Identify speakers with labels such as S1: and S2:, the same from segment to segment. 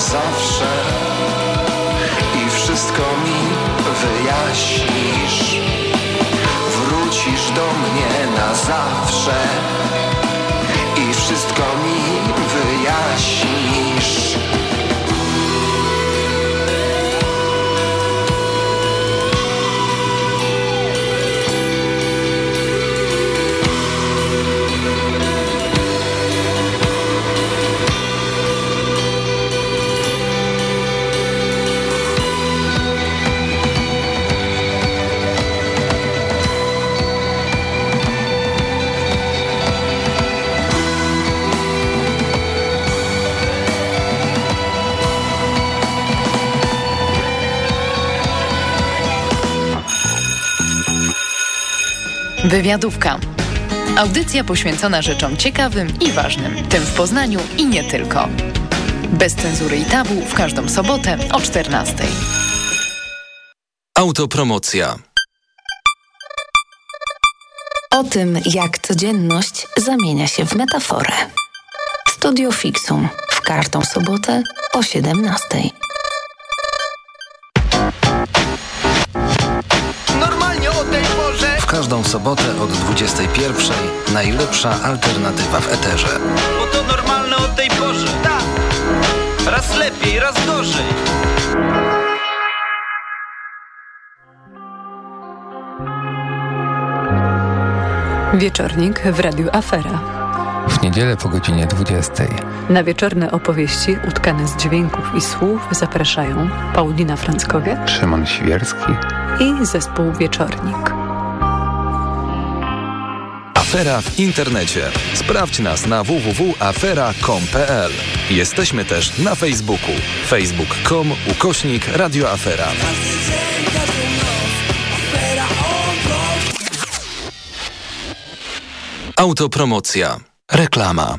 S1: zawsze i wszystko mi wyjaśnisz. Wrócisz do mnie na zawsze i wszystko mi wyjaśnisz.
S2: Wywiadówka. Audycja poświęcona rzeczom ciekawym i ważnym, tym w Poznaniu i nie tylko. Bez cenzury i tabu w każdą sobotę o 14.
S3: Autopromocja.
S4: O tym, jak codzienność zamienia się w metaforę. Studio Fixum w każdą sobotę o 17.
S3: każdą sobotę od 21. Najlepsza alternatywa w eterze.
S5: Bo to normalne o tej porze. Tak. Raz lepiej, raz gorzej.
S6: Wieczornik w Radiu Afera.
S7: W niedzielę po godzinie 20.
S6: Na wieczorne opowieści utkane z dźwięków i słów zapraszają Paulina Franckowiak,
S7: Szymon Świerski
S6: i zespół Wieczornik.
S3: Afera w internecie. Sprawdź nas na www.afera.com.pl. Jesteśmy też na Facebooku. facebook.com ukośnik radioafera. Autopromocja. Reklama.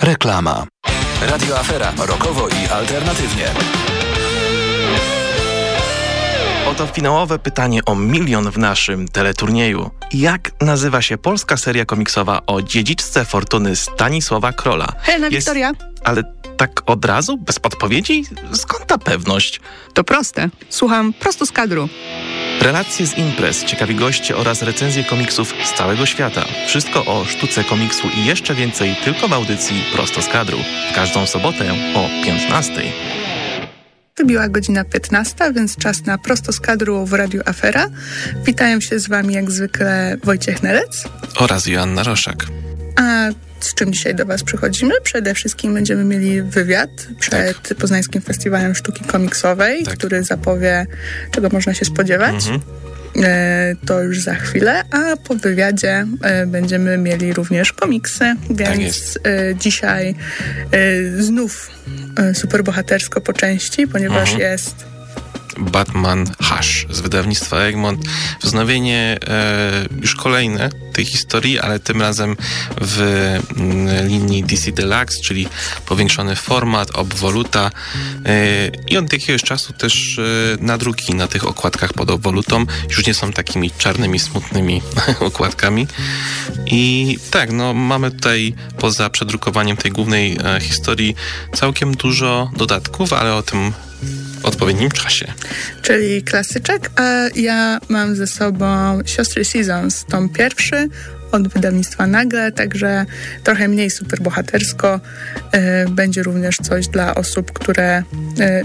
S3: Reklama. Radio Afera. Rokowo i alternatywnie.
S8: Oto finałowe pytanie o milion w naszym teleturnieju. Jak nazywa się polska seria komiksowa o dziedziczce fortuny Stanisława Krola?
S9: Helena Jest... Wiktoria.
S8: Ale tak od razu? Bez podpowiedzi? Skąd ta pewność?
S9: To proste. Słucham prosto z kadru.
S8: Relacje z imprez, ciekawi goście oraz recenzje komiksów z całego świata. Wszystko o sztuce komiksu i jeszcze więcej tylko w audycji Prosto z kadru. W każdą sobotę o 15.
S9: Wybiła godzina 15, więc czas na Prosto z kadru w Radiu Afera. Witają się z Wami jak zwykle Wojciech Nelec
S8: oraz Joanna Roszak.
S9: A z czym dzisiaj do Was przychodzimy? Przede wszystkim będziemy mieli wywiad przed tak. Poznańskim Festiwalem Sztuki Komiksowej, tak. który zapowie, czego można się spodziewać. Mhm. E, to już za chwilę, a po wywiadzie e, będziemy mieli również komiksy, więc tak dzisiaj znów superbohatersko po części, ponieważ mhm. jest
S8: Batman Hush z wydawnictwa Egmont. Wznowienie e, już kolejne tej historii, ale tym razem w mm, linii DC Deluxe, czyli powiększony format, obwoluta e, i od jakiegoś czasu też e, nadruki na tych okładkach pod obwolutą już nie są takimi czarnymi, smutnymi okładkami. I tak, no mamy tutaj poza przedrukowaniem tej głównej e, historii całkiem dużo dodatków, ale o tym odpowiednim czasie.
S9: Czyli klasyczek, a ja mam ze sobą Siostry Seasons, tom pierwszy od wydawnictwa Nagle, także trochę mniej superbohatersko. Y, będzie również coś dla osób, które y,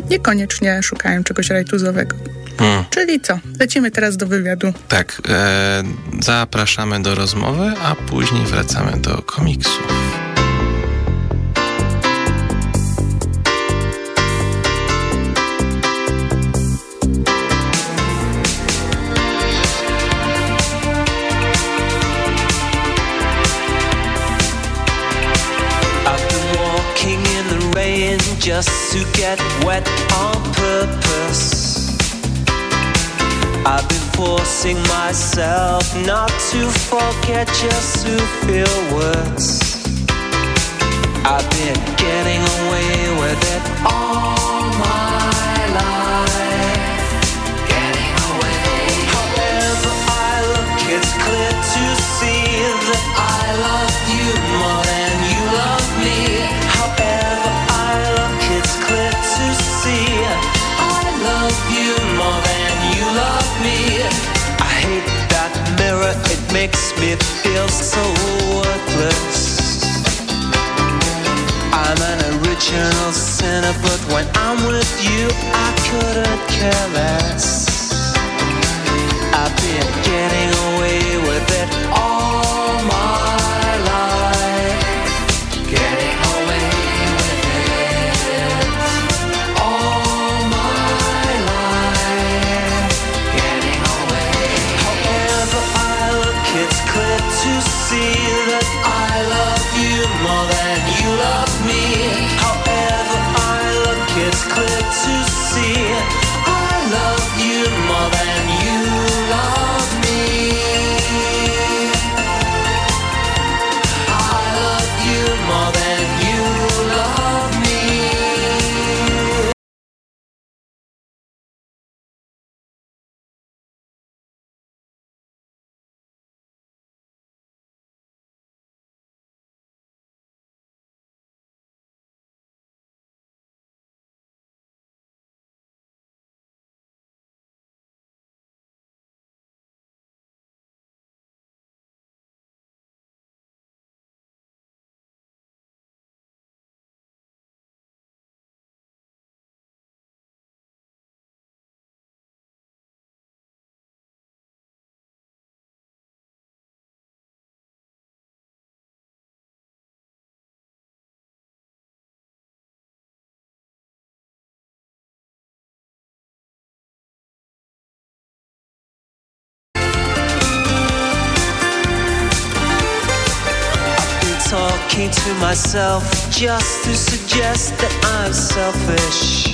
S9: niekoniecznie szukają czegoś rajtuzowego. Hmm. Czyli co? Lecimy teraz do wywiadu.
S8: Tak, e, zapraszamy do rozmowy, a później wracamy do komiksu.
S10: Just to get wet on purpose. I've been forcing myself not to forget just to feel words. I've been getting away with it all me. I hate that mirror, it makes me feel so worthless. I'm an original sinner, but when I'm with you, I couldn't care less. I've been getting away talking to myself just to suggest that I'm selfish.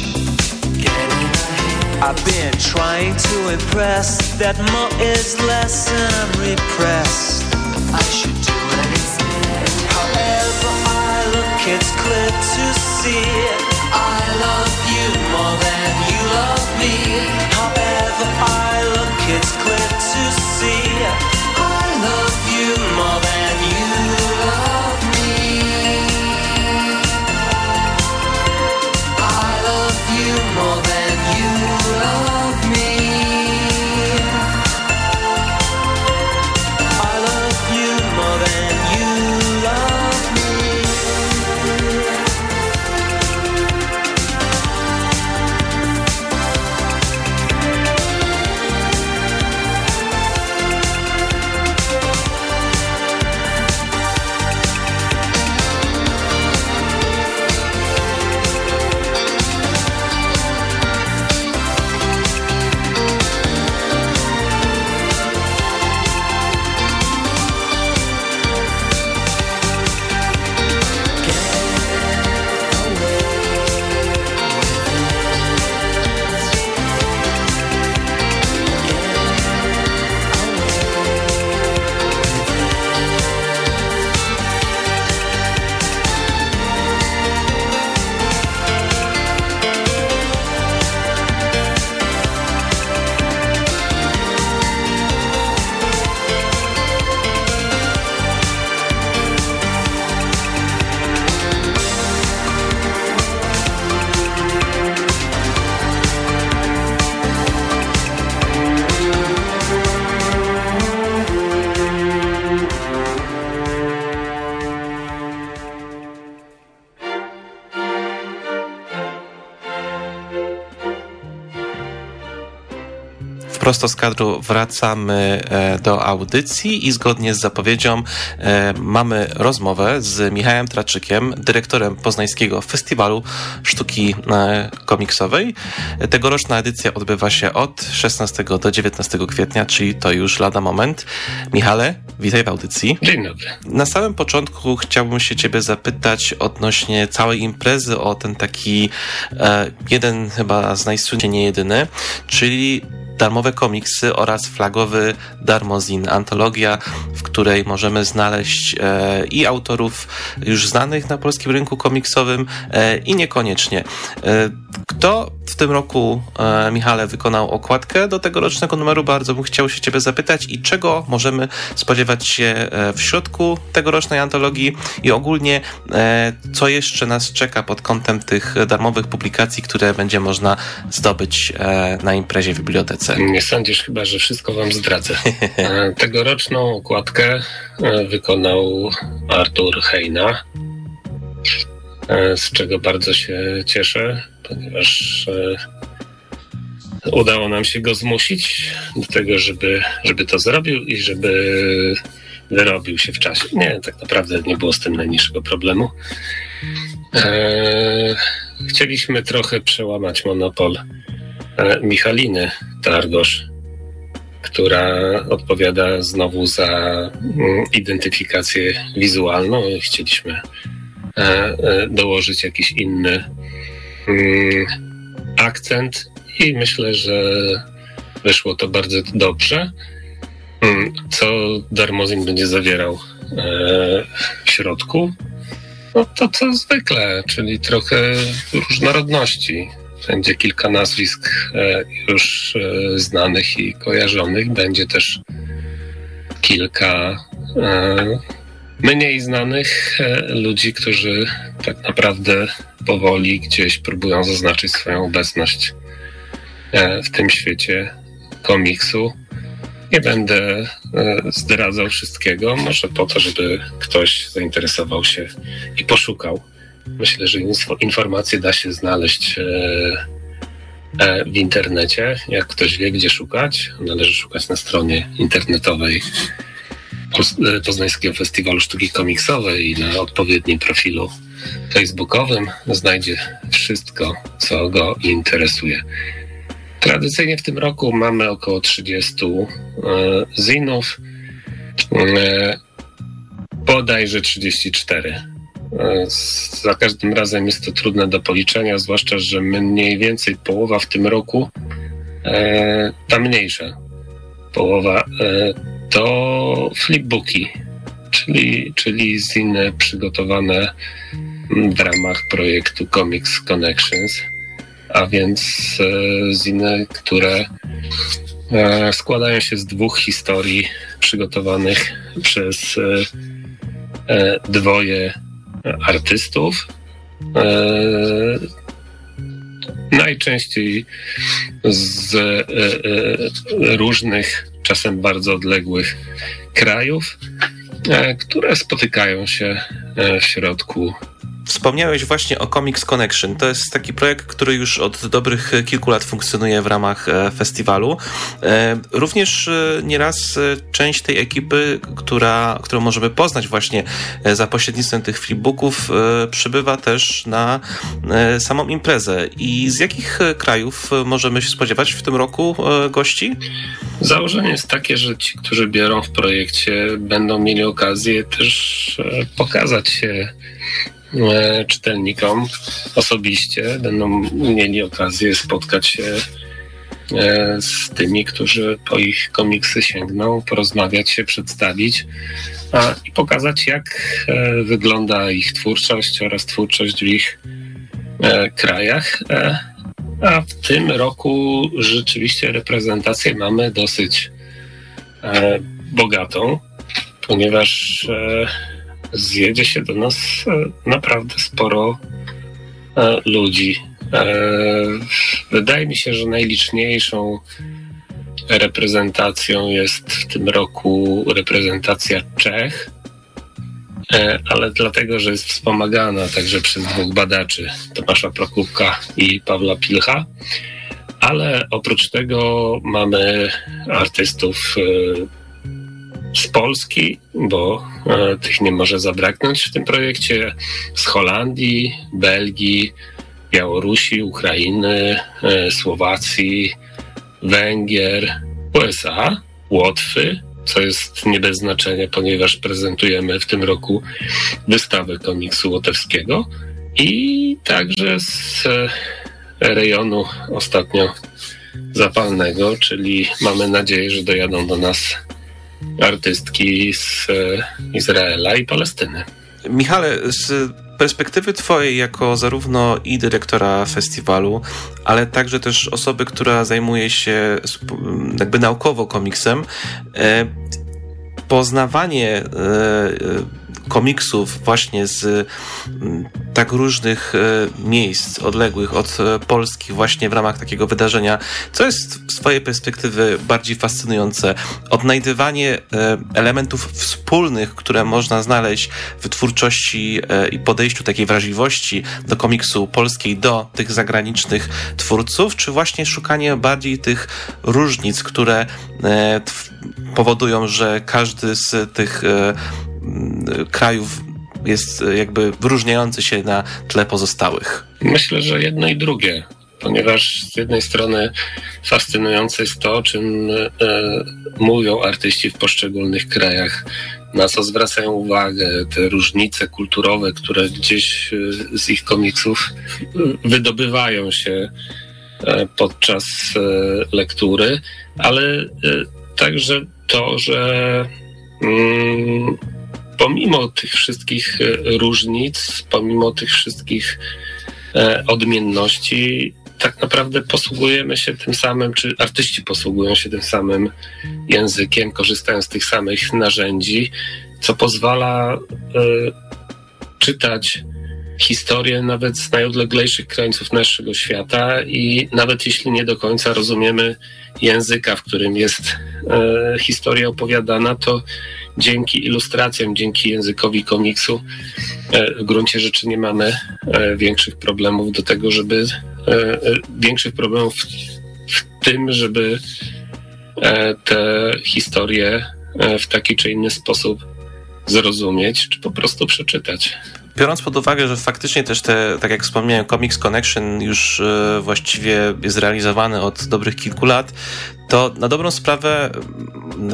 S10: I've been trying to impress that more is less and I'm repressed. I should do it. However I look, it's clear to see I love you more than you love me. However I look, it's clear to see I love you more than
S11: Prosto z kadru wracamy e, do audycji i zgodnie z zapowiedzią e, mamy rozmowę z Michałem Traczykiem, dyrektorem Poznańskiego Festiwalu Sztuki e, Komiksowej. Tegoroczna edycja odbywa się od 16 do 19 kwietnia, czyli to już lada moment. Michale, witaj w audycji.
S12: Dzień dobry.
S11: Na samym początku chciałbym się ciebie zapytać odnośnie całej imprezy o ten taki jeden chyba z najsłynniejszych, nie jedyny, czyli darmowe komiksy oraz flagowy Darmozin, antologia, w której możemy znaleźć e, i autorów już znanych na polskim rynku komiksowym e, i niekoniecznie. E, kto w tym roku, e, Michale, wykonał okładkę do tegorocznego numeru? Bardzo bym chciał się Ciebie zapytać i czego możemy spodziewać się e, w środku tegorocznej antologii i ogólnie e, co jeszcze nas czeka pod kątem tych darmowych publikacji, które będzie można zdobyć na imprezie w bibliotece?
S12: Nie sądzisz chyba, że wszystko Wam zdradzę. E, tegoroczną okładkę e, wykonał Artur Heina, z czego bardzo się cieszę ponieważ e, udało nam się go zmusić do tego, żeby, żeby to zrobił i żeby wyrobił się w czasie. Nie, tak naprawdę nie było z tym najmniejszego problemu. E, chcieliśmy trochę przełamać monopol e, Michaliny Targosz, która odpowiada znowu za mm, identyfikację wizualną. Chcieliśmy e, e, dołożyć jakiś inny Mm, akcent i myślę, że wyszło to bardzo dobrze. Mm, co Darmozin będzie zawierał e, w środku? No to co zwykle, czyli trochę różnorodności. Będzie kilka nazwisk e, już e, znanych i kojarzonych. Będzie też kilka mniej znanych ludzi, którzy tak naprawdę powoli gdzieś próbują zaznaczyć swoją obecność e, w tym świecie komiksu. Nie będę e, zdradzał wszystkiego, może po to, żeby ktoś zainteresował się i poszukał. Myślę, że informacje da się znaleźć e, w internecie. Jak ktoś wie, gdzie szukać, należy szukać na stronie internetowej Poznańskiego Festiwalu Sztuki Komiksowej i na odpowiednim profilu facebookowym znajdzie wszystko, co go interesuje. Tradycyjnie w tym roku mamy około 30 e, zinów, e, bodajże 34. E, za każdym razem jest to trudne do policzenia, zwłaszcza, że mniej więcej połowa w tym roku, ta mniejsza połowa, to flipbooki, czyli, czyli ziny przygotowane w ramach projektu Comics Connections, a więc e, ziny, które e, składają się z dwóch historii przygotowanych przez e, dwoje artystów. Najczęściej z różnych, czasem bardzo odległych krajów, które spotykają się w środku
S11: Wspomniałeś właśnie o Comics Connection. To jest taki projekt, który już od dobrych kilku lat funkcjonuje w ramach e, festiwalu. E, również e, nieraz część tej ekipy, która, którą możemy poznać właśnie za pośrednictwem tych flipbooków, przybywa też na samą imprezę. I z jakich krajów możemy się spodziewać w tym roku gości?
S12: Założenie jest takie, że ci, którzy biorą w projekcie, będą mieli okazję też pokazać się czytelnikom osobiście będą mieli okazję spotkać się e, z tymi, którzy po ich komiksy sięgną, porozmawiać się, przedstawić a, i pokazać, jak e, wygląda ich twórczość oraz twórczość w ich krajach. A w tym roku rzeczywiście reprezentację mamy dosyć bogatą, ponieważ zjedzie się do nas e, naprawdę sporo e, ludzi. E, wydaje mi się, że najliczniejszą reprezentacją jest w tym roku reprezentacja Czech, ale dlatego, że jest wspomagana także przez dwóch badaczy, Tomasza Prokupka i Pawła Pilcha. ale oprócz tego mamy artystów z Polski, bo tych nie może zabraknąć w tym projekcie, z Holandii, Belgii, Białorusi, Ukrainy, Słowacji, Węgier, USA, Łotwy, co jest nie bez znaczenia, ponieważ prezentujemy w tym roku wystawę komiksu łotewskiego. I także z rejonu ostatnio zapalnego, czyli mamy nadzieję, że dojadą do nas artystki z Izraela i Palestyny.
S11: Michale, z perspektywy Twojej, jako zarówno i dyrektora festiwalu, ale także też osoby, która zajmuje się jakby naukowo komiksem, e, poznawanie e, komiksów właśnie z mm, tak różnych e, miejsc odległych od e, Polski właśnie w ramach takiego wydarzenia, co jest z swojej perspektywy bardziej fascynujące? Odnajdywanie e, elementów wspólnych, które można znaleźć w twórczości i podejściu takiej wrażliwości do komiksu polskiej, do tych zagranicznych twórców, czy właśnie szukanie bardziej tych różnic, które powodują, że każdy z tych krajów jest jakby wyróżniający się na tle pozostałych?
S12: Myślę, że jedno i drugie, ponieważ z jednej strony fascynujące jest to, o czym e, mówią artyści w poszczególnych krajach, na co zwracają uwagę, te różnice kulturowe, które gdzieś z ich komiksów wydobywają się podczas lektury, ale także to, że mm, pomimo tych wszystkich e, różnic, pomimo tych wszystkich e, odmienności, tak naprawdę posługujemy się tym samym, czy artyści posługują się tym samym językiem, korzystają z tych samych narzędzi, co pozwala y, czytać historię nawet z najodleglejszych krańców naszego świata i nawet jeśli nie do końca rozumiemy języka, w którym jest historia opowiadana, to dzięki ilustracjom, dzięki językowi komiksu e, w gruncie rzeczy nie mamy e, większych problemów do tego, żeby e, większych problemów w tym, żeby te historie w taki czy inny sposób zrozumieć, czy po prostu przeczytać.
S11: Biorąc pod uwagę, że faktycznie też te, tak jak wspomniałem, Comics Connection już właściwie jest realizowany od dobrych kilku lat, to na dobrą sprawę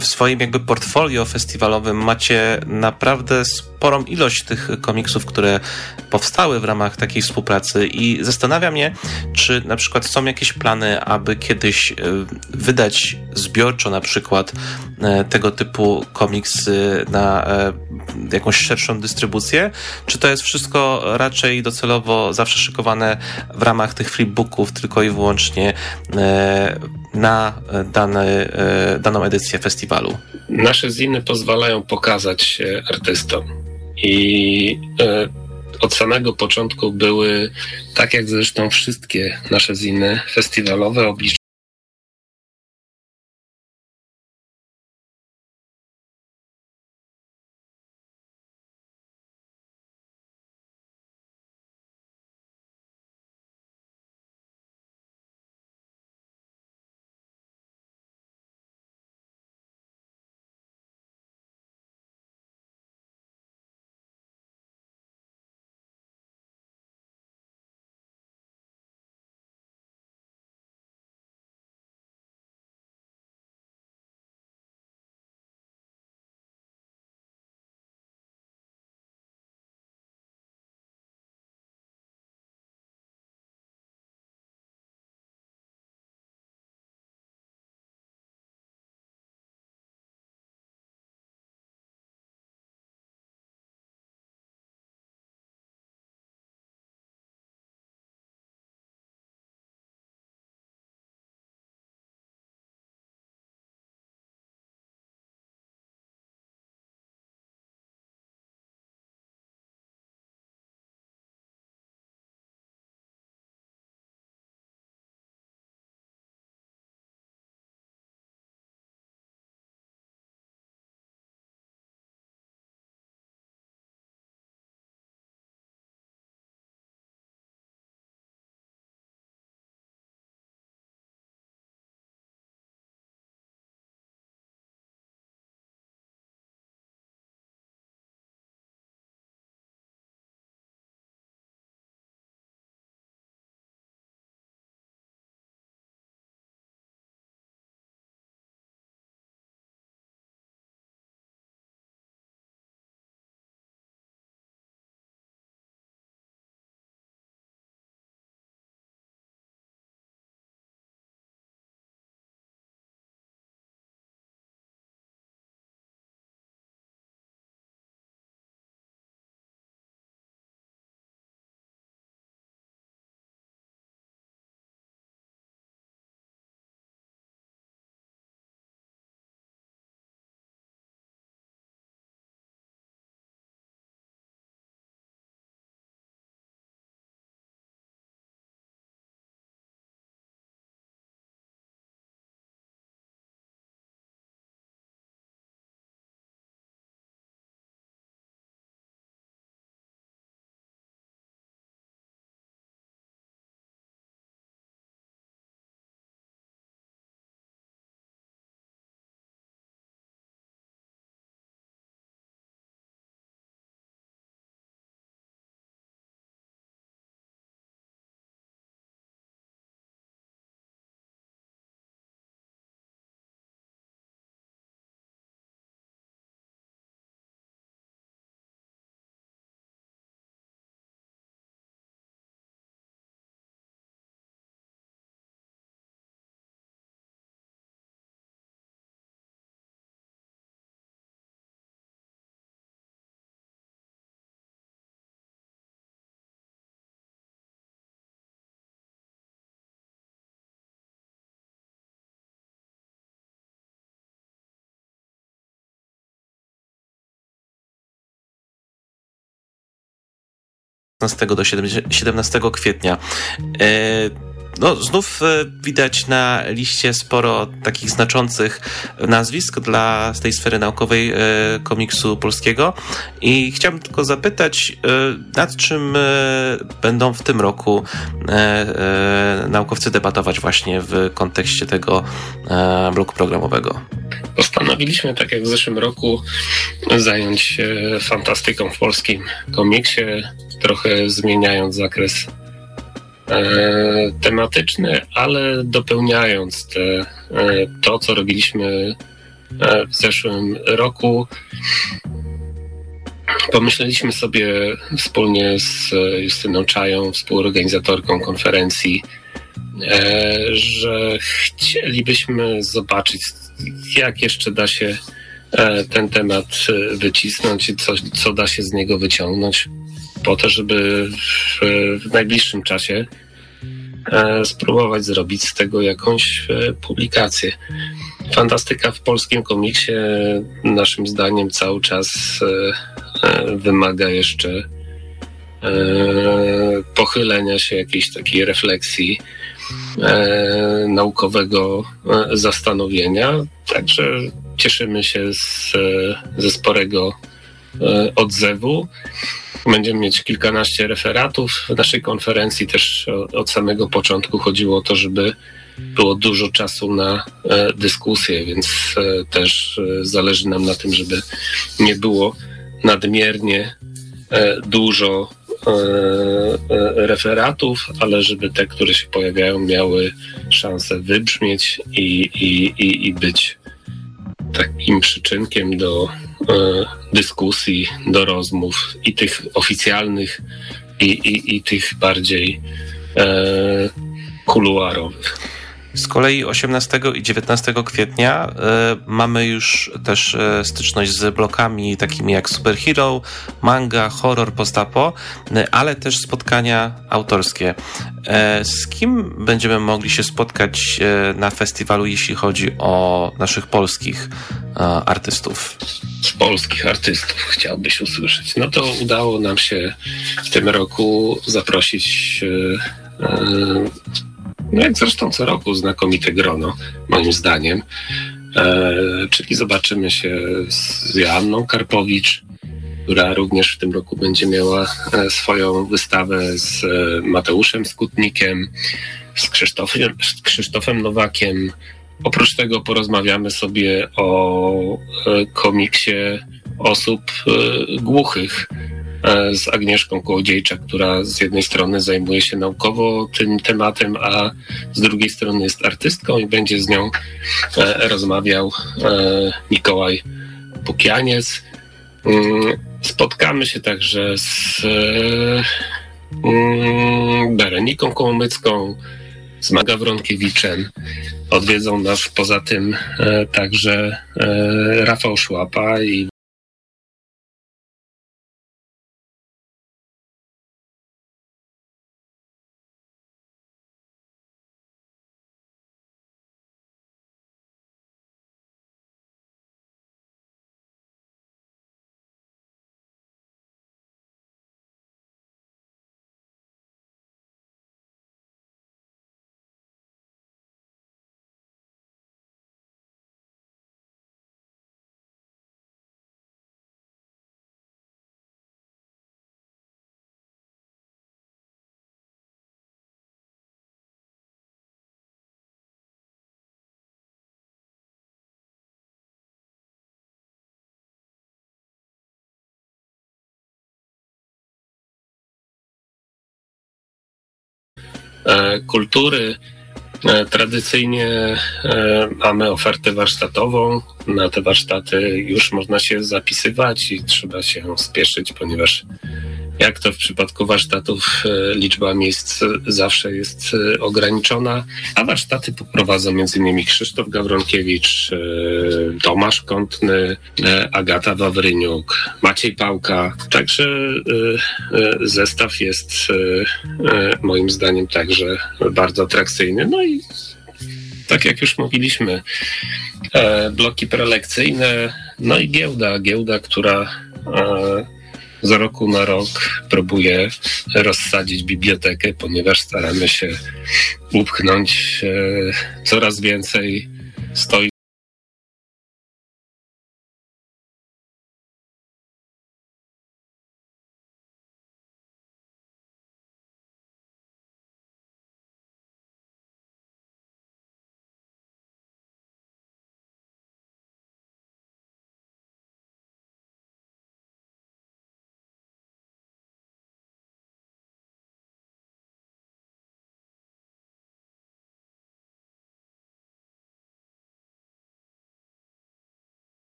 S11: w swoim jakby portfolio festiwalowym macie naprawdę sporą ilość tych komiksów, które powstały w ramach takiej współpracy. I zastanawia mnie, czy na przykład są jakieś plany, aby kiedyś e, wydać zbiorczo na przykład e, tego typu komiksy na e, jakąś szerszą dystrybucję, czy to jest wszystko raczej docelowo zawsze szykowane w ramach tych flipbooków tylko i wyłącznie na dane, daną edycję festiwalu?
S12: Nasze ziny pozwalają pokazać się artystom i e, od samego początku były, tak jak zresztą wszystkie nasze ziny festiwalowe,
S11: 16 do 17 kwietnia. No, znów e, widać na liście sporo takich znaczących nazwisk dla tej sfery naukowej e, komiksu polskiego i chciałbym tylko zapytać, e, nad czym będą w tym roku naukowcy debatować właśnie w kontekście tego bloku programowego?
S12: Postanowiliśmy, tak jak w zeszłym roku, zająć się fantastyką w polskim komiksie, trochę zmieniając zakres E, tematyczny, ale dopełniając te, e, to, co robiliśmy e, w zeszłym roku, pomyśleliśmy sobie wspólnie z Justyną Czają, współorganizatorką konferencji, że chcielibyśmy zobaczyć, jak jeszcze da się ten temat wycisnąć i co, co da się z niego wyciągnąć po to, żeby w, w najbliższym czasie e, spróbować zrobić z tego jakąś e, publikację. Fantastyka w polskim komiksie naszym zdaniem cały czas e, wymaga jeszcze pochylenia się, jakiejś takiej refleksji, naukowego zastanowienia. Także cieszymy się z, ze sporego odzewu. Będziemy mieć kilkanaście referatów. W naszej konferencji też od samego początku chodziło o to, żeby było dużo czasu na e, dyskusję, więc e, też e, zależy nam na tym, żeby nie było nadmiernie dużo referatów, ale żeby te, które się pojawiają, miały szansę wybrzmieć i, i, i, i być takim przyczynkiem do e, dyskusji, do rozmów i tych oficjalnych, i, i, i tych bardziej e, kuluarowych.
S11: Z kolei 18 i 19 kwietnia y, mamy już też y, styczność z blokami takimi jak superhero, manga, horror, postapo, y, ale też spotkania autorskie. Z kim będziemy mogli się spotkać na festiwalu, jeśli chodzi o naszych polskich artystów?
S12: Z polskich artystów chciałbyś usłyszeć. No to udało nam się w tym roku zaprosić no jak zresztą co roku znakomite grono, moim zdaniem. E, czyli zobaczymy się z Joanną Karpowicz, która również w tym roku będzie miała e, swoją wystawę z e, Mateuszem Skutnikiem, z Krzysztofem, z Krzysztofem Nowakiem. Oprócz tego porozmawiamy sobie o e, komiksie osób głuchych, z Agnieszką Kołodziejczak, która z jednej strony zajmuje się naukowo tym tematem, a z drugiej strony jest artystką i będzie z nią e, rozmawiał e, Mikołaj Pukianiec. Mm, spotkamy się także z mm, Bereniką Kołomycką, z Maga Wronkiewiczem. Odwiedzą nas poza tym także Rafał Szłapa i kultury. E, tradycyjnie e, mamy ofertę warsztatową. Na te warsztaty już można się zapisywać i trzeba się spieszyć, ponieważ jak to w przypadku warsztatów, e, liczba miejsc zawsze jest e, ograniczona, a warsztaty poprowadzą m.in. Krzysztof Gawronkiewicz, e, Tomasz Kątny, Agata Wawryniuk, Maciej Pałka. Także zestaw jest moim zdaniem także bardzo atrakcyjny. No i tak jak już mówiliśmy, bloki prelekcyjne, no i giełda, giełda, która z roku na rok próbuję rozsadzić bibliotekę, ponieważ staramy się upchnąć e, coraz więcej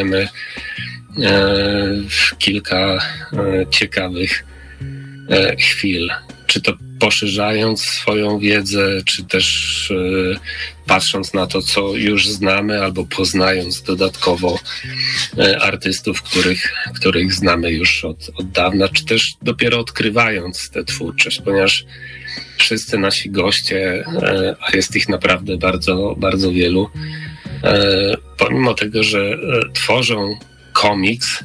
S12: stoi e, kilka e, ciekawych e, chwil. Czy to poszerzając swoją wiedzę, czy też patrząc na to, co już znamy, albo poznając dodatkowo artystów, których, których znamy już od, od dawna, czy też dopiero odkrywając tę twórczość, ponieważ wszyscy nasi goście, a jest ich naprawdę bardzo, bardzo wielu, pomimo tego, że e, tworzą komiks,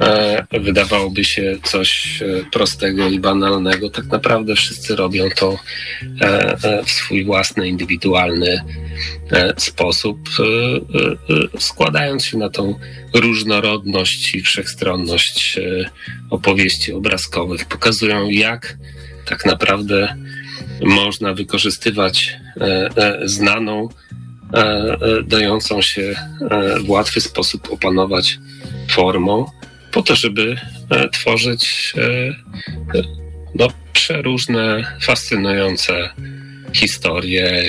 S12: e, wydawałoby się coś prostego i banalnego, tak naprawdę wszyscy robią to w swój własny, indywidualny sposób, składając się na tą różnorodność i wszechstronność opowieści obrazkowych. Pokazują, jak tak naprawdę można wykorzystywać znaną E, e, dającą się e, w łatwy sposób opanować formą, po to, żeby tworzyć no, przeróżne, fascynujące historie,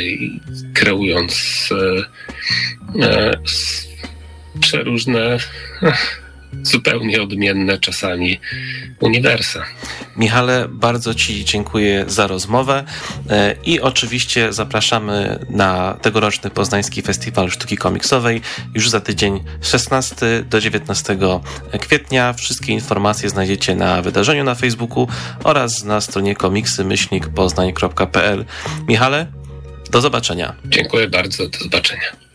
S12: kreując przeróżne zupełnie odmienne czasami uniwersa.
S11: Michale, bardzo Ci dziękuję za rozmowę e, i oczywiście zapraszamy na tegoroczny Poznański Festiwal Sztuki Komiksowej już za tydzień 16 do 19 kwietnia. Wszystkie informacje znajdziecie na wydarzeniu na Facebooku oraz na stronie komiksy-poznań.pl. Michale, do zobaczenia.
S12: Dziękuję bardzo, do zobaczenia.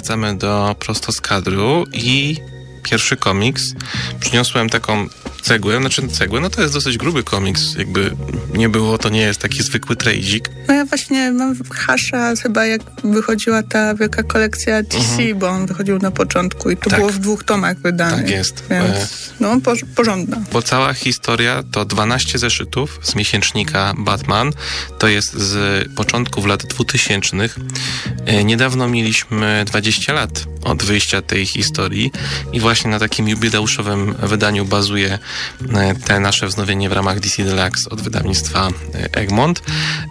S8: Wracamy do prosto z kadru i pierwszy komiks. Przyniosłem taką cegłę, znaczy cegłę, no to jest dosyć gruby komiks, jakby nie było, to nie jest taki zwykły trajdzik.
S9: No ja właśnie mam Hasza chyba jak wychodziła ta wielka kolekcja DC, mhm. bo on wychodził na początku i to tak. było w dwóch tomach wydane.
S8: Tak jest.
S9: Więc, e, no, porządna.
S8: Bo cała historia to 12 zeszytów z miesięcznika Batman, to jest z początków lat 2000. E, niedawno mieliśmy 20 lat od wyjścia tej historii. I właśnie na takim jubileuszowym wydaniu bazuje e, te nasze wznowienie w ramach DC Deluxe od wydawnictwa e, Egmont.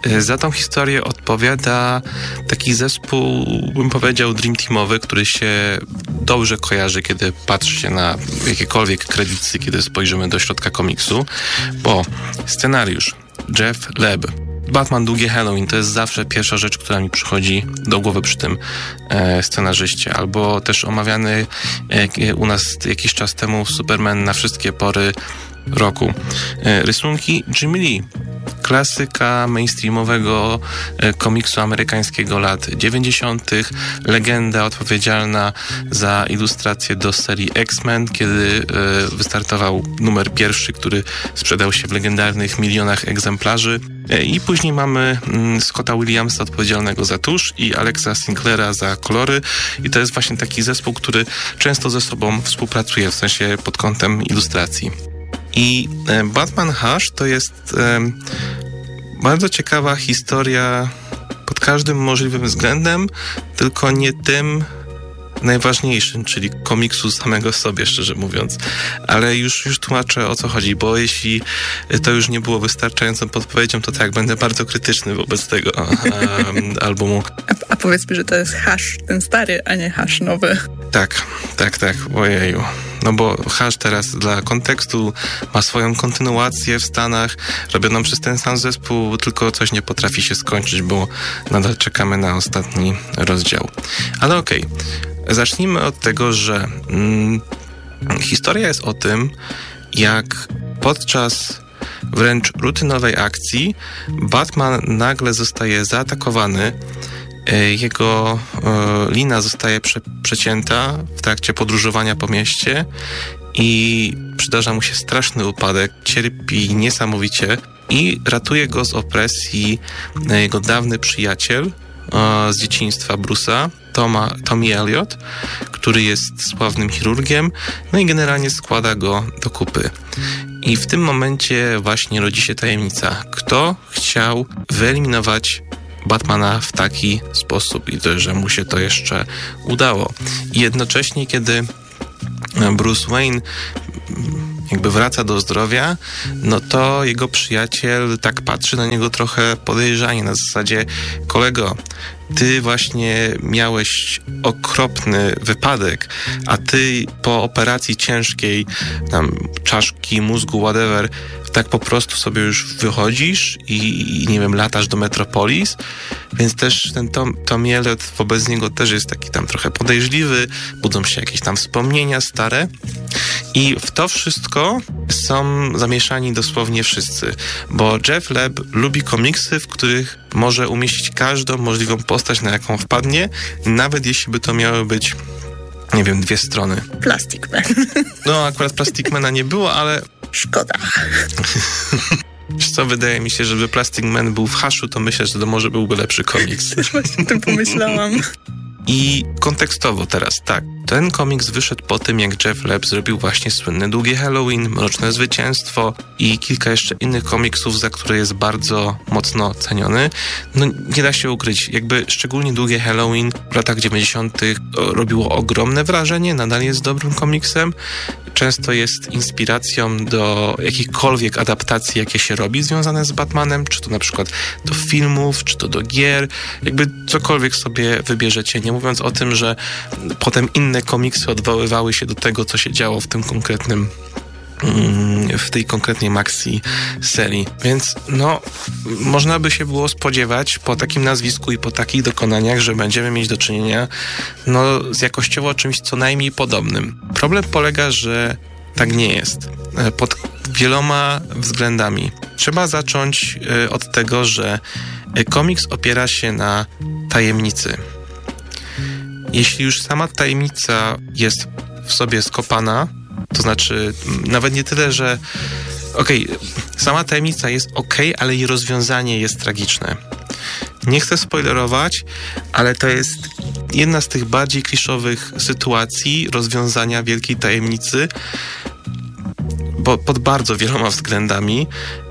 S8: E, za tą historię odpowiada taki zespół, bym powiedział, Dream Teamowy, który się dobrze kojarzy, kiedy patrzy się na jakiekolwiek kredyty, kiedy spojrzymy do środka komiksu, bo scenariusz. Jeff Leb, Batman Długie Halloween to jest zawsze pierwsza rzecz, która mi przychodzi do głowy przy tym e, scenarzyście. Albo też omawiany e, u nas jakiś czas temu Superman na wszystkie pory roku. E, rysunki Jimmy Lee klasyka mainstreamowego e, komiksu amerykańskiego lat 90., legenda odpowiedzialna za ilustrację do serii X-Men, kiedy e, wystartował numer pierwszy, który sprzedał się w legendarnych milionach egzemplarzy. I później mamy mm, Scotta Williamsa odpowiedzialnego za tusz i Alexa Sinclaira za kolory. I to jest właśnie taki zespół, który często ze sobą współpracuje, w sensie pod kątem ilustracji. I Batman Hush to jest bardzo ciekawa historia pod każdym możliwym względem, tylko nie tym najważniejszym, czyli komiksu samego sobie, szczerze mówiąc. Ale już, już tłumaczę o co chodzi, bo jeśli to już nie było wystarczającą podpowiedzią, to tak, będę bardzo krytyczny wobec tego um, albumu.
S9: A, a powiedz mi, że to jest hash ten stary, a nie hash nowy.
S8: Tak, tak, tak, ojeju. No bo Hash teraz dla kontekstu ma swoją kontynuację w Stanach, robioną przez ten sam zespół, tylko coś nie potrafi się skończyć, bo nadal czekamy na ostatni rozdział. Ale okej, okay. Zacznijmy od tego, że mm, historia jest o tym, jak podczas wręcz rutynowej akcji Batman nagle zostaje zaatakowany E, jego e, lina zostaje prze, przecięta w trakcie podróżowania po mieście i przydarza mu się straszny upadek, cierpi niesamowicie i ratuje go z opresji e, jego dawny przyjaciel z dzieciństwa Bruce'a, Toma, Tommy Elliot, który jest sławnym chirurgiem, no i generalnie składa go do kupy. I w tym momencie właśnie rodzi się tajemnica. Kto chciał wyeliminować Batmana w taki sposób i to, że mu się to jeszcze udało. I jednocześnie, kiedy Bruce Wayne jakby wraca do zdrowia, no to jego przyjaciel tak patrzy na niego trochę podejrzanie, na zasadzie kolego, ty właśnie miałeś okropny wypadek, a ty po operacji ciężkiej, tam czaszki, mózgu, whatever, tak po prostu sobie już wychodzisz i, i nie wiem, latasz do Metropolis, więc też ten Tom, Tom wobec niego też jest taki tam trochę podejrzliwy, budzą się jakieś tam wspomnienia stare. I w to wszystko są zamieszani dosłownie wszyscy, bo Jeff Leb lubi komiksy, w których może umieścić każdą możliwą postać, na jaką wpadnie, nawet jeśli by to miały być nie wiem, dwie strony.
S9: Plastic Man.
S8: No, akurat Plastic Mana nie było, ale
S9: Szkoda.
S8: Wiesz co, wydaje mi się, żeby Plastic Man był w haszu, to myślę, że to może byłby lepszy komiks.
S9: Też właśnie o tym pomyślałam.
S8: I kontekstowo teraz, tak. Ten komiks wyszedł po tym, jak Jeff Leb zrobił właśnie słynny Długie Halloween, Mroczne Zwycięstwo i kilka jeszcze innych komiksów, za które jest bardzo mocno ceniony. No nie da się ukryć, jakby szczególnie Długie Halloween w latach 90. robiło ogromne wrażenie, nadal jest dobrym komiksem. Często jest inspiracją do jakichkolwiek adaptacji, jakie się robi związane z Batmanem, czy to na przykład do filmów, czy to do gier, jakby cokolwiek sobie wybierzecie, nie mówiąc o tym, że potem inne komiksy odwoływały się do tego, co się działo w tym konkretnym mm, w tej konkretnej maxi serii. Więc no, można by się było spodziewać po takim nazwisku i po takich dokonaniach, że będziemy mieć do czynienia no, z jakościowo czymś co najmniej podobnym. Problem polega, że tak nie jest. E, pod wieloma względami. Trzeba zacząć e, od tego, że e, komiks opiera się na tajemnicy jeśli już sama tajemnica jest w sobie skopana, to znaczy nawet nie tyle, że okej, okay, sama tajemnica jest ok, ale jej rozwiązanie jest tragiczne. Nie chcę spoilerować, ale to jest jedna z tych bardziej kliszowych sytuacji rozwiązania wielkiej tajemnicy, bo pod bardzo wieloma względami,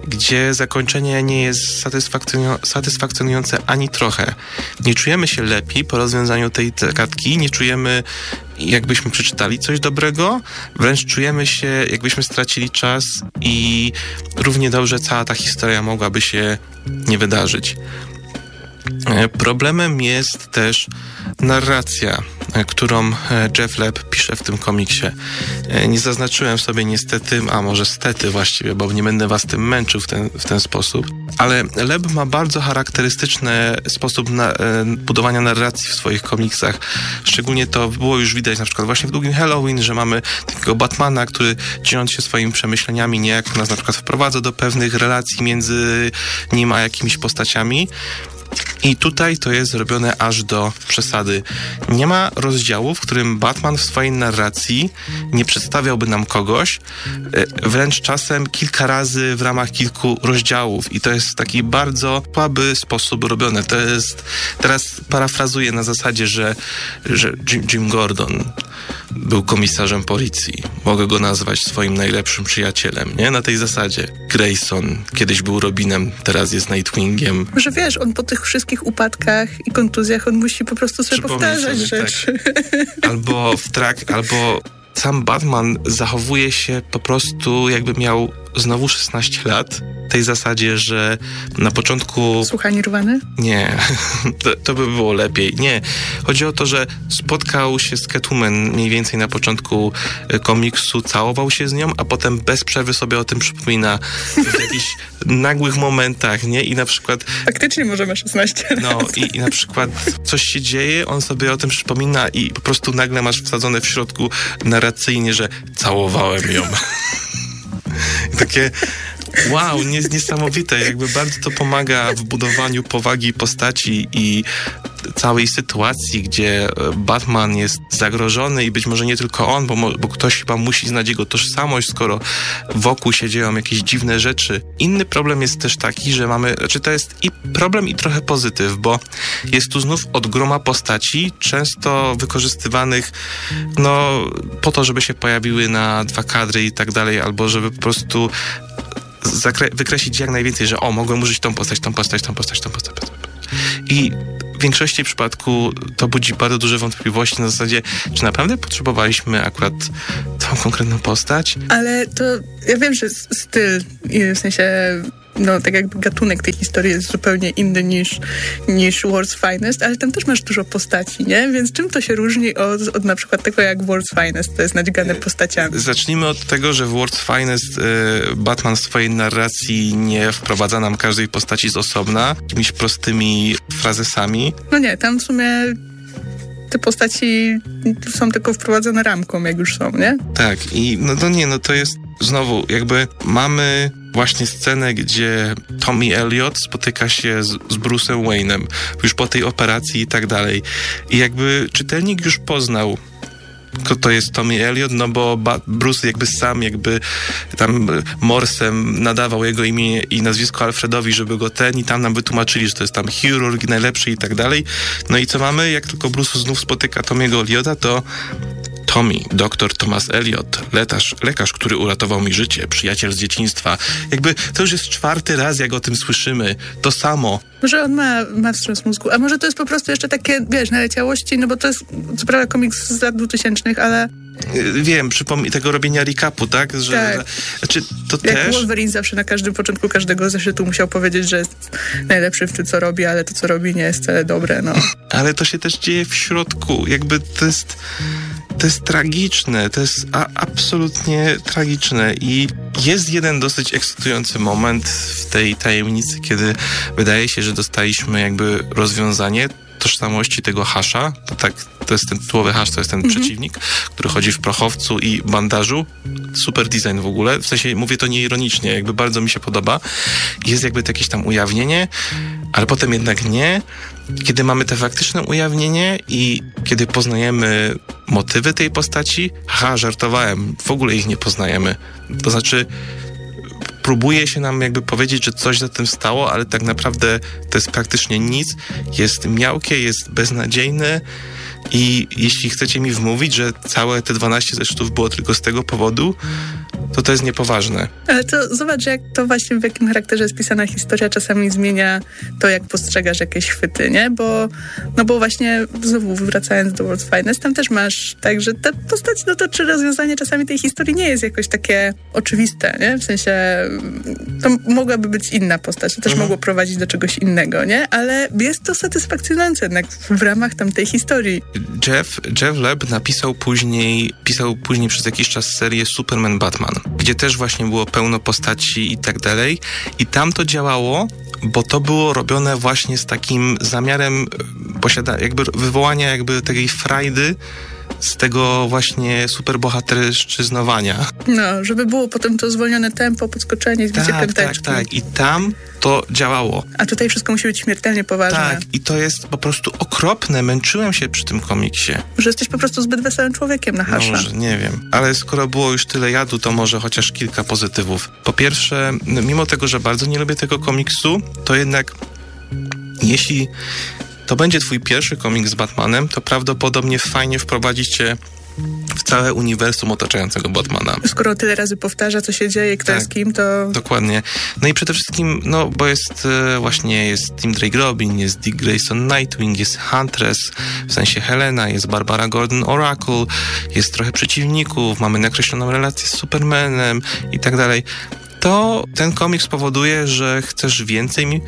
S8: gdzie zakończenie nie jest satysfakcjonujące ani trochę. Nie czujemy się lepiej po rozwiązaniu tej zagadki, nie czujemy jakbyśmy przeczytali coś dobrego, wręcz czujemy się jakbyśmy stracili czas i równie dobrze cała ta historia mogłaby się nie wydarzyć. E, problemem jest też narracja, e, którą e, Jeff Leb pisze w tym komiksie. Nie zaznaczyłem sobie niestety, a może stety właściwie, bo nie będę was tym męczył w ten, w ten sposób, ale Leb ma bardzo charakterystyczny sposób na, budowania narracji w swoich komiksach. Szczególnie to było już widać na przykład właśnie w Długim Halloween, że mamy takiego Batmana, który dzieląc się swoimi przemyśleniami niejako nas na przykład wprowadza do pewnych relacji między nim a jakimiś postaciami. I tutaj to jest zrobione aż do przesady. Nie ma rozdziału, w którym Batman w swojej narracji nie przedstawiałby nam kogoś, e, wręcz czasem kilka razy w ramach kilku rozdziałów. I to jest taki bardzo słaby sposób robione. To jest, teraz parafrazuję na zasadzie, że, że Jim, Gordon był komisarzem policji. Mogę go nazwać swoim najlepszym przyjacielem, nie? Na tej zasadzie. Grayson kiedyś był Robinem, teraz jest Nightwingiem.
S9: Może wiesz, on po tych wszystkich upadkach i kontuzjach, on musi po prostu sobie powtarzać sobie, tak. rzeczy.
S8: Tak. Albo w trak, albo sam Batman zachowuje się po prostu jakby miał znowu 16 lat tej zasadzie, że na początku...
S9: Słucha Nirwany?
S8: Nie, to, to, by było lepiej. Nie. Chodzi o to, że spotkał się z Catwoman mniej więcej na początku e, komiksu, całował się z nią, a potem bez przerwy sobie o tym przypomina w jakichś nagłych momentach, nie? I na przykład...
S9: Faktycznie możemy 16 lat.
S8: No i, i na przykład coś się dzieje, on sobie o tym przypomina i po prostu nagle masz wsadzone w środku narracyjnie, że całowałem ją. takie wow, niesamowite, jakby bardzo to pomaga w budowaniu powagi postaci i całej sytuacji, gdzie e, Batman jest zagrożony i być może nie tylko on, bo, bo ktoś chyba musi znać jego tożsamość, skoro wokół się dzieją jakieś dziwne rzeczy. Inny problem jest też taki, że mamy, znaczy to jest i problem i trochę pozytyw, bo jest tu znów od groma postaci, często wykorzystywanych no po to, żeby się pojawiły na dwa kadry i tak dalej, albo żeby po prostu wykreślić jak najwięcej, że o, mogłem użyć tą postać, tą postać, tą postać, tą postać. I większości przypadku to budzi bardzo duże wątpliwości na zasadzie, czy naprawdę potrzebowaliśmy akurat tą konkretną postać.
S9: Ale to ja wiem, że styl, w sensie no tak jakby gatunek tej historii jest zupełnie inny niż, niż World's Finest, ale tam też masz dużo postaci, nie? Więc czym to się różni od, od na przykład tego jak World's Finest, to jest nadźgane postaciami?
S8: Zacznijmy od tego, że w World's Finest y, Batman w swojej narracji nie wprowadza nam każdej postaci z osobna, jakimiś prostymi frazesami.
S9: No nie, tam w sumie te postaci są tylko wprowadzone ramką, jak już są, nie?
S8: Tak, i no to nie, no to jest znowu jakby mamy właśnie scenę, gdzie Tommy Elliot spotyka się z, z Bruce'em Wayne'em już po tej operacji i tak dalej. I jakby czytelnik już poznał kto to jest Tommy Elliot, no bo Bruce jakby sam jakby tam morsem nadawał jego imię i nazwisko Alfredowi, żeby go ten i tam nam wytłumaczyli, że to jest tam chirurg najlepszy i tak dalej. No i co mamy? Jak tylko Bruce znów spotyka Tomiego Eliota, to Tommy, doktor Thomas Elliot, lekarz, lekarz, który uratował mi życie, przyjaciel z dzieciństwa. Jakby to już jest czwarty raz, jak o tym słyszymy. To samo.
S9: Może on ma, ma wstrząs mózgu, a może to jest po prostu jeszcze takie, wiesz, naleciałości, no bo to jest co prawda komiks z lat 2000, ale
S8: y, Wiem, przypomnij tego robienia recapu, tak? Że,
S9: tak.
S8: Znaczy, to
S9: Jak
S8: też...
S9: Wolverine zawsze na każdym początku każdego zeszytu musiał powiedzieć, że jest najlepszy w tym, co robi, ale to, co robi, nie jest wcale dobre, no.
S8: Ale to się też dzieje w środku. Jakby to jest to jest tragiczne, to jest absolutnie tragiczne i jest jeden dosyć ekscytujący moment w tej tajemnicy, kiedy wydaje się, że dostaliśmy jakby rozwiązanie tożsamości tego hasza, to tak, to jest ten tytułowy hasz, to jest ten mhm. przeciwnik, który chodzi w prochowcu i bandażu. Super design w ogóle, w sensie mówię to nieironicznie, jakby bardzo mi się podoba. Jest jakby to jakieś tam ujawnienie, ale potem jednak nie. Kiedy mamy te faktyczne ujawnienie i kiedy poznajemy motywy tej postaci, ha, żartowałem, w ogóle ich nie poznajemy. To znaczy, próbuje się nam jakby powiedzieć, że coś za tym stało, ale tak naprawdę to jest praktycznie nic. Jest miałkie, jest beznadziejne i jeśli chcecie mi wmówić, że całe te 12 zeszytów było tylko z tego powodu, to to jest niepoważne.
S9: Ale to zobacz, jak to właśnie w jakim charakterze jest pisana historia czasami zmienia to, jak postrzegasz jakieś chwyty, nie? Bo, no bo właśnie znowu wracając do World Finest, tam też masz tak, że ta postać, no to czy rozwiązanie czasami tej historii nie jest jakoś takie oczywiste, nie? W sensie to mogłaby być inna postać, to też mhm. mogło prowadzić do czegoś innego, nie? Ale jest to satysfakcjonujące jednak w ramach tamtej historii.
S8: Jeff, Jeff Leb napisał później, pisał później przez jakiś czas serię Superman Batman, gdzie też właśnie było pełno postaci i tak dalej. I tam to działało, bo to było robione właśnie z takim zamiarem e, posiada, jakby wywołania jakby takiej frajdy z tego właśnie superbohaterszczyznowania.
S9: No, żeby było potem to zwolnione tempo, podskoczenie,
S8: tak,
S9: piąteczki.
S8: Tak, tak. I tam to działało.
S9: A tutaj wszystko musi być śmiertelnie poważne.
S8: Tak, i to jest po prostu okropne. Męczyłem się przy tym komiksie.
S9: Że jesteś po prostu zbyt wesołym człowiekiem na hasza.
S8: No, może, nie wiem. Ale skoro było już tyle jadu, to może chociaż kilka pozytywów. Po pierwsze, mimo tego, że bardzo nie lubię tego komiksu, to jednak jeśli to będzie twój pierwszy komiks z Batmanem, to prawdopodobnie fajnie wprowadzić cię w całe uniwersum otaczającego Batmana.
S9: Skoro tyle razy powtarza, co się dzieje, kto tak, jest kim, to...
S8: Dokładnie. No i przede wszystkim, no bo jest e, właśnie, jest Tim Drake Robin, jest Dick Grayson Nightwing, jest Huntress, w sensie Helena, jest Barbara Gordon Oracle, jest trochę przeciwników, mamy nakreśloną relację z Supermanem i tak dalej to ten komiks powoduje, że chcesz więcej,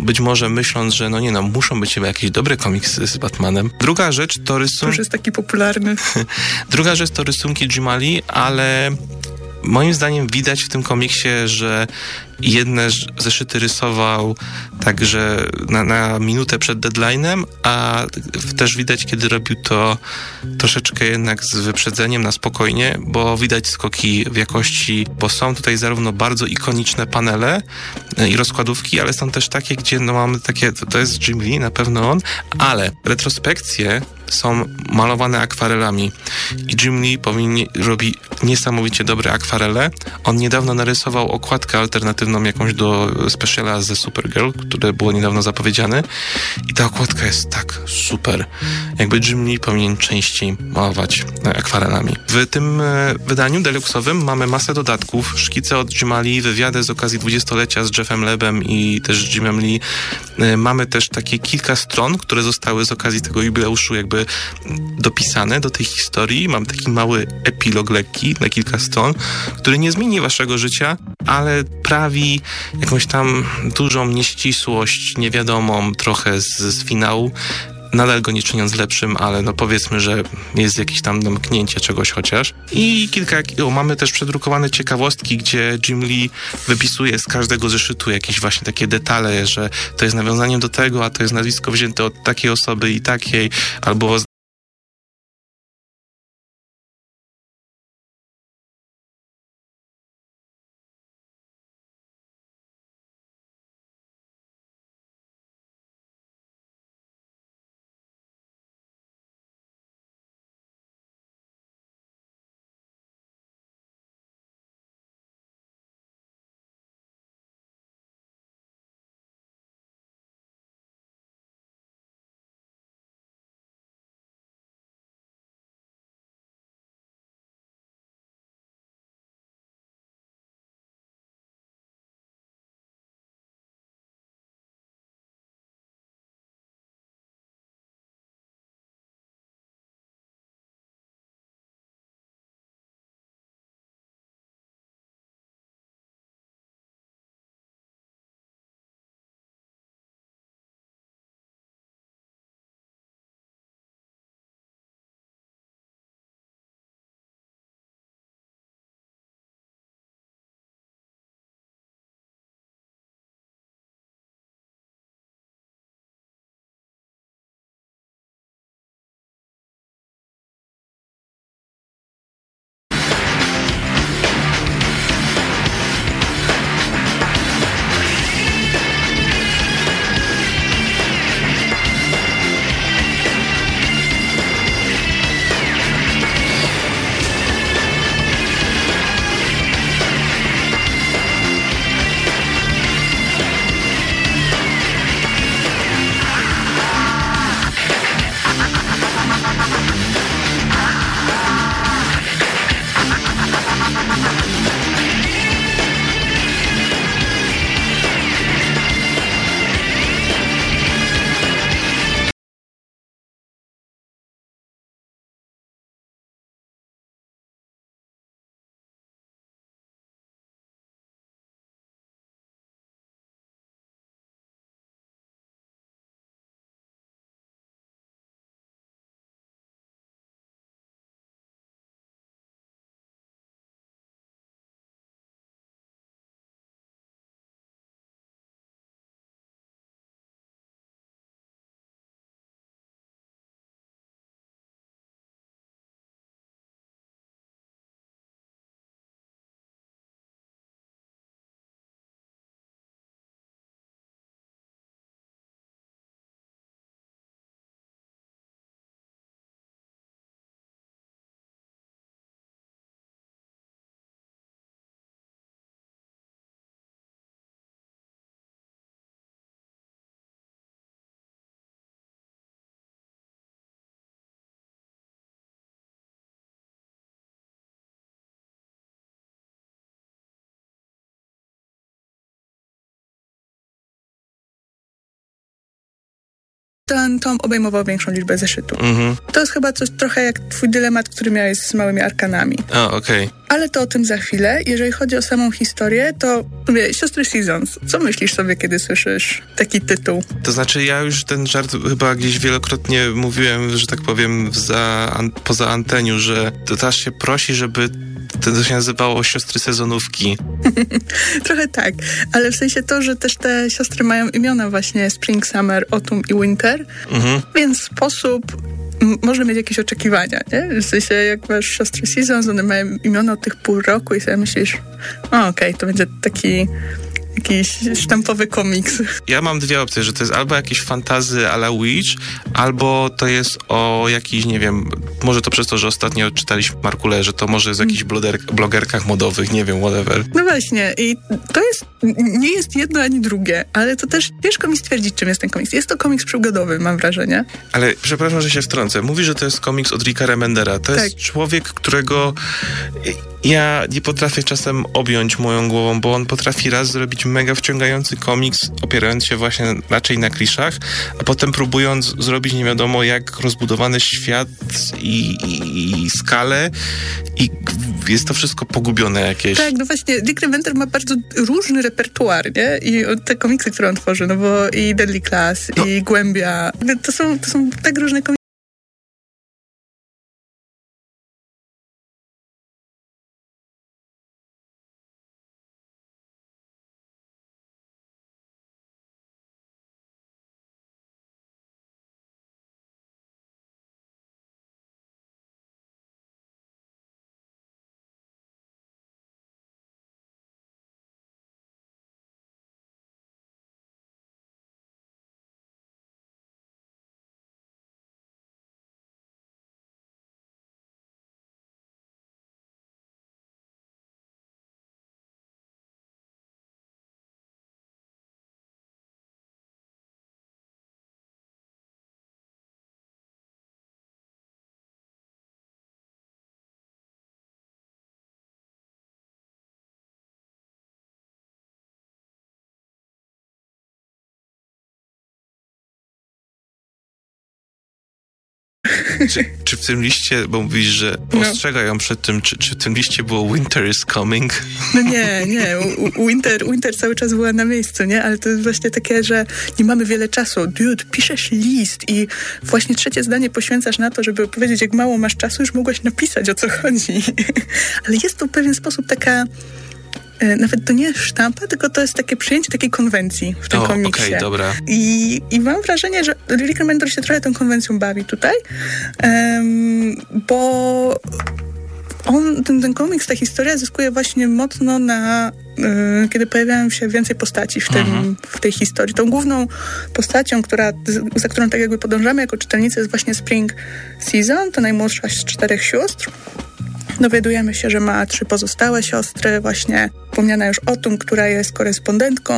S8: być może myśląc, że no nie no, muszą być chyba jakieś dobre komiksy z Batmanem. Druga rzecz to rysunki...
S9: Już jest taki popularny.
S8: Druga rzecz to rysunki Jimali, ale moim zdaniem widać w tym komiksie, że jedne zeszyty rysował także na, na minutę przed deadline'em, a też widać, kiedy robił to troszeczkę jednak z wyprzedzeniem na spokojnie, bo widać skoki w jakości, bo są tutaj zarówno bardzo ikoniczne panele e, i rozkładówki, ale są też takie, gdzie no mamy takie, to, jest Jim Lee, na pewno on, ale retrospekcje są malowane akwarelami i Jim Lee powinien, robi niesamowicie dobre akwarele. On niedawno narysował okładkę alternatywną jakąś do speciala ze Supergirl, które było niedawno zapowiedziane i ta okładka jest tak super. Jakby Jim Lee powinien częściej malować akwarelami. W tym e, wydaniu deluxowym mamy masę dodatków, szkice od Jima Lee, wywiady z okazji dwudziestolecia z Jeffem Lebem i też Jimem Lee. E, mamy też takie kilka stron, które zostały z okazji tego jubileuszu jakby dopisane do tej historii. Mam taki mały epilog lekki na kilka stron, który nie zmieni waszego życia, ale prawi jakąś tam dużą nieścisłość, niewiadomą trochę z, z finału nadal go nie czyniąc lepszym, ale no powiedzmy, że jest jakieś tam domknięcie czegoś chociaż. I kilka, o, mamy też przedrukowane ciekawostki, gdzie Jim Lee wypisuje z każdego zeszytu jakieś właśnie takie detale, że to jest nawiązaniem do tego, a to jest nazwisko wzięte od takiej osoby i takiej, albo
S9: ten tom obejmował większą liczbę zeszytów. Mhm. To jest chyba coś trochę jak twój dylemat, który miałeś z małymi arkanami.
S8: A, okej. Okay.
S9: Ale to o tym za chwilę. Jeżeli chodzi o samą historię, to mówię, Siostry Seasons, co myślisz sobie, kiedy słyszysz taki tytuł?
S8: To znaczy, ja już ten żart chyba gdzieś wielokrotnie mówiłem, że tak powiem, za, an, poza anteniu, że to też się prosi, żeby to się nazywało siostry sezonówki.
S9: Trochę tak, ale w sensie to, że też te siostry mają imiona właśnie Spring, Summer, Autumn i Winter, mhm. więc sposób można mieć jakieś oczekiwania, nie? W sensie, jak masz siostry Seasons, one mają imiona od tych pół roku i sobie myślisz, okej, okay, to będzie taki jakiś sztampowy komiks.
S8: Ja mam dwie opcje, że to jest albo jakieś fantazy a la Witch, albo to jest o jakiś, nie wiem, może to przez to, że ostatnio czytaliśmy Markule, że to może z jakichś blogerkach modowych, nie wiem, whatever.
S9: No właśnie i to jest, nie jest jedno ani drugie, ale to też ciężko mi stwierdzić, czym jest ten komiks. Jest to komiks przygodowy, mam wrażenie.
S8: Ale przepraszam, że się wtrącę. Mówi, że to jest komiks od Ricka Remendera. To tak. jest człowiek, którego ja nie potrafię czasem objąć moją głową, bo on potrafi raz zrobić mega wciągający komiks, opierając się właśnie raczej na kliszach, a potem próbując zrobić nie wiadomo jak rozbudowany świat i, i, i skalę i jest to wszystko pogubione jakieś.
S9: Tak, no właśnie, Dick Remender ma bardzo różny repertuar, nie? I te komiksy, które on tworzy, no bo i Deadly Class, no. i Głębia, to są, to są tak różne komiksy,
S8: Czy, czy, w tym liście, bo mówisz, że no. ostrzegają przed tym, czy, czy w tym liście było Winter is coming?
S9: No nie, nie. Winter, winter cały czas była na miejscu, nie? Ale to jest właśnie takie, że nie mamy wiele czasu. Dude, piszesz list i właśnie trzecie zdanie poświęcasz na to, żeby powiedzieć, jak mało masz czasu, już mogłaś napisać, o co chodzi. Ale jest to w pewien sposób taka nawet to nie sztampa, tylko to jest takie przyjęcie takiej konwencji w tym o, komiksie.
S8: Okay, dobra.
S9: I, I mam wrażenie, że Rick Remender się trochę tą konwencją bawi tutaj, um, bo on, ten, ten komiks, ta historia zyskuje właśnie mocno na y, kiedy pojawiają się więcej postaci w, tym, mhm. w tej historii. Tą główną postacią, która, za którą tak jakby podążamy jako czytelnicy jest właśnie Spring Season, to najmłodsza z czterech sióstr. Dowiadujemy się, że ma trzy pozostałe siostry, właśnie wspomniana już Otum, która jest korespondentką,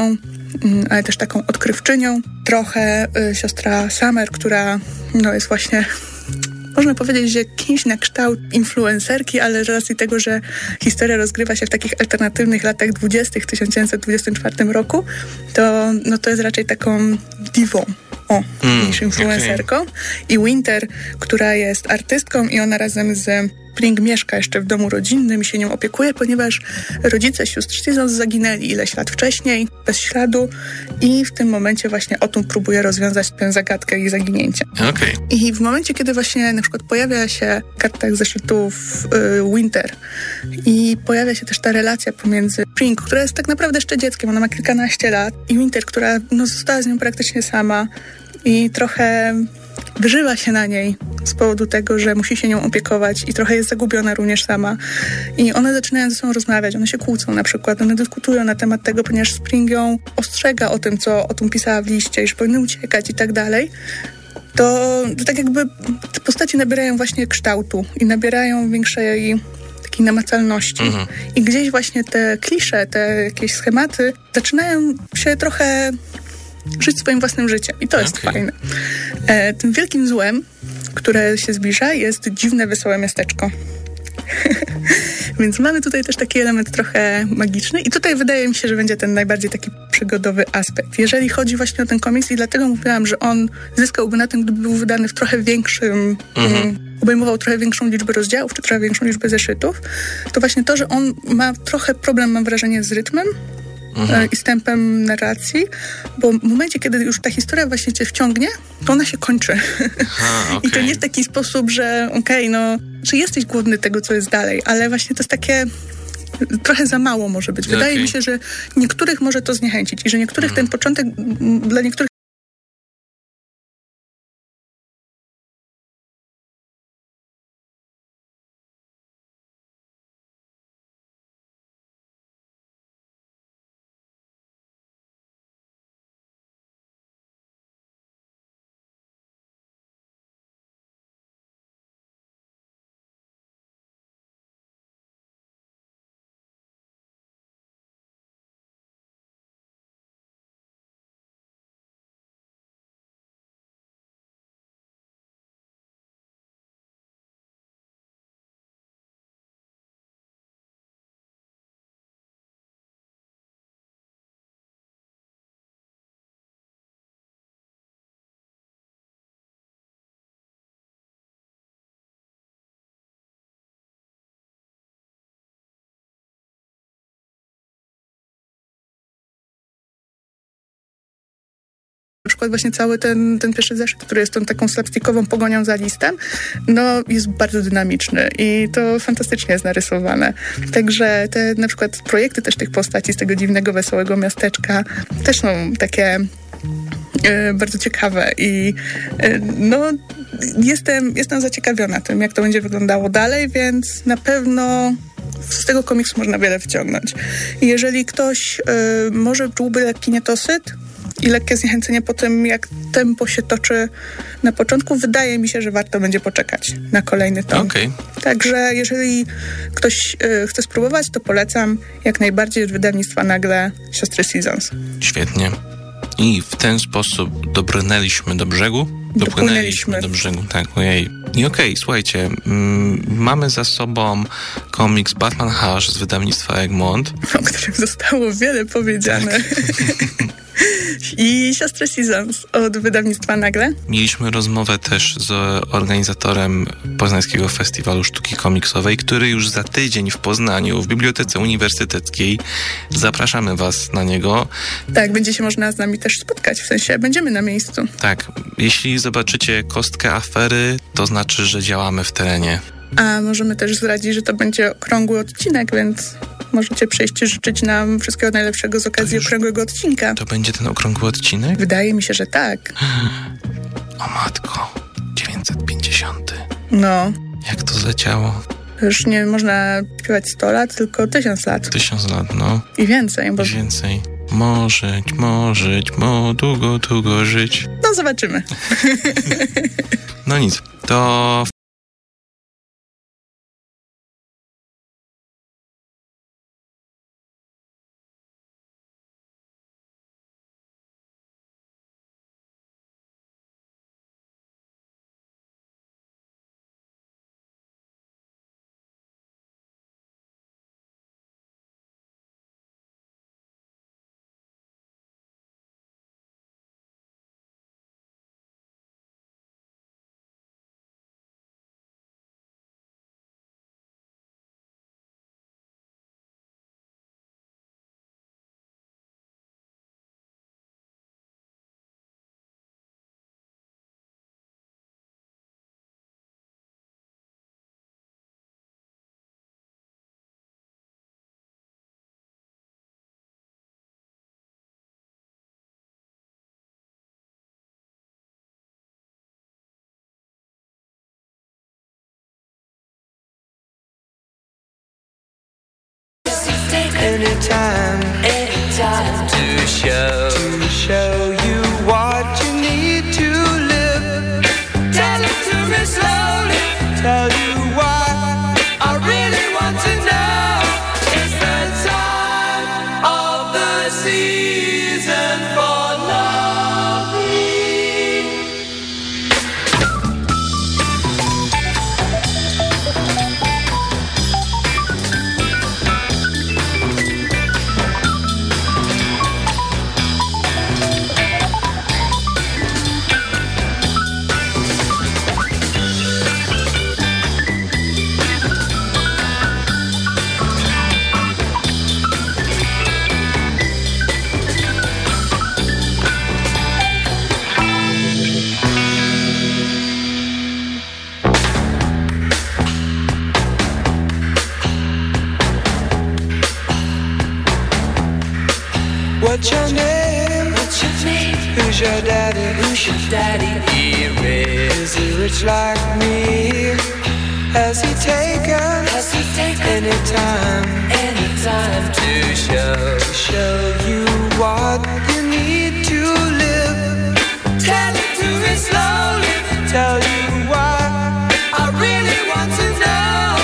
S9: mm, ale też taką odkrywczynią. Trochę y, siostra Summer, która no, jest właśnie można powiedzieć, że kimś na kształt influencerki, ale z racji tego, że historia rozgrywa się w takich alternatywnych latach 20. w 1924 roku, to, no, to jest raczej taką diwą o, mm, niż influencerką. Okay. I Winter, która jest artystką i ona razem z Spring mieszka jeszcze w domu rodzinnym i się nią opiekuje, ponieważ rodzice sióstr Seasons zaginęli ileś lat wcześniej, bez śladu i w tym momencie właśnie Otum próbuje rozwiązać tę zagadkę ich zaginięcia.
S8: Okay.
S9: I w momencie, kiedy właśnie na przykład pojawia się w kartach zeszytów y, Winter i pojawia się też ta relacja pomiędzy Spring, która jest tak naprawdę jeszcze dzieckiem, ona ma kilkanaście lat i Winter, która no, została z nią praktycznie sama i trochę wyżywa się na niej z powodu tego, że musi się nią opiekować i trochę jest zagubiona również sama. I one zaczynają ze sobą rozmawiać, one się kłócą na przykład, one dyskutują na temat tego, ponieważ Spring ją ostrzega o tym, co o tym pisała w liście, że powinny uciekać i tak dalej. To, tak jakby te postaci nabierają właśnie kształtu i nabierają większej takiej namacalności. Mhm. I gdzieś właśnie te klisze, te jakieś schematy zaczynają się trochę żyć swoim własnym życiem. I to jest okay. fajne. E, tym wielkim złem, które się zbliża, jest dziwne, wesołe miasteczko. Więc mamy tutaj też taki element trochę magiczny i tutaj wydaje mi się, że będzie ten najbardziej taki przygodowy aspekt. Jeżeli chodzi właśnie o ten komiks i dlatego mówiłam, że on zyskałby na tym, gdyby był wydany w trochę większym mhm. Mm, obejmował trochę większą liczbę rozdziałów, czy trochę większą liczbę zeszytów, to właśnie to, że on ma trochę problem, mam wrażenie, z rytmem, mhm. E, i z tempem narracji, bo w momencie, kiedy już ta historia właśnie cię wciągnie, to ona się kończy. Aha, okay. I to nie w taki sposób, że okej, okay, no, że jesteś głodny tego, co jest dalej, ale właśnie to jest takie trochę za mało może być. Wydaje okay. mi się, że niektórych może to zniechęcić i że niektórych mhm. ten początek dla niektórych przykład właśnie cały ten, ten pierwszy zeszyt, który jest tą taką slapstickową pogonią za listem, no jest bardzo dynamiczny i to fantastycznie jest narysowane. Także te na przykład projekty też tych postaci z tego dziwnego, wesołego miasteczka też są takie e, bardzo ciekawe i e, no jestem, jestem zaciekawiona tym, jak to będzie wyglądało dalej, więc na pewno z tego komiksu można wiele wciągnąć. Jeżeli ktoś y, może czułby lekki niedosyt, i lekkie zniechęcenie po tym, jak tempo się toczy na początku, wydaje mi się, że warto będzie poczekać na kolejny tom.
S8: Okay.
S9: Także jeżeli ktoś y, chce spróbować, to polecam jak najbardziej od wydawnictwa nagle Siostry Seasons.
S8: Świetnie. I w ten sposób dobrnęliśmy do brzegu? Dopłynęliśmy do brzegu, tak, ojej. I okej, okay, słuchajcie, mm, mamy za sobą komiks Batman Hush z wydawnictwa Egmont.
S9: O którym zostało wiele powiedziane. Tak. I Siostry Seasons od wydawnictwa Nagle.
S8: Mieliśmy rozmowę też z organizatorem Poznańskiego Festiwalu Sztuki Komiksowej, który już za tydzień w Poznaniu w Bibliotece Uniwersyteckiej. Zapraszamy Was na niego.
S9: Tak, będzie się można z nami też spotkać, w sensie będziemy na miejscu.
S8: Tak, jeśli zobaczycie kostkę afery, to znaczy, że działamy w terenie.
S9: A możemy też zdradzić, że to będzie okrągły odcinek, więc możecie przyjść i życzyć nam wszystkiego najlepszego z okazji okrągłego odcinka.
S8: To będzie ten okrągły odcinek?
S9: Wydaje mi się, że tak.
S8: O matko, 950.
S9: No.
S8: Jak to zleciało?
S9: Już nie można śpiewać 100 lat, tylko 1000 lat.
S8: 1000 lat, no.
S9: I więcej. Bo...
S8: I więcej. Możeć, możeć, mo długo, długo żyć.
S9: No zobaczymy.
S8: no nic, to anytime, anytime to show,
S10: daddy here is. Is he rich like me? Has he taken? Has he taken any time? Any time to show show you what you need to live? Tell it to me slowly. Tell you.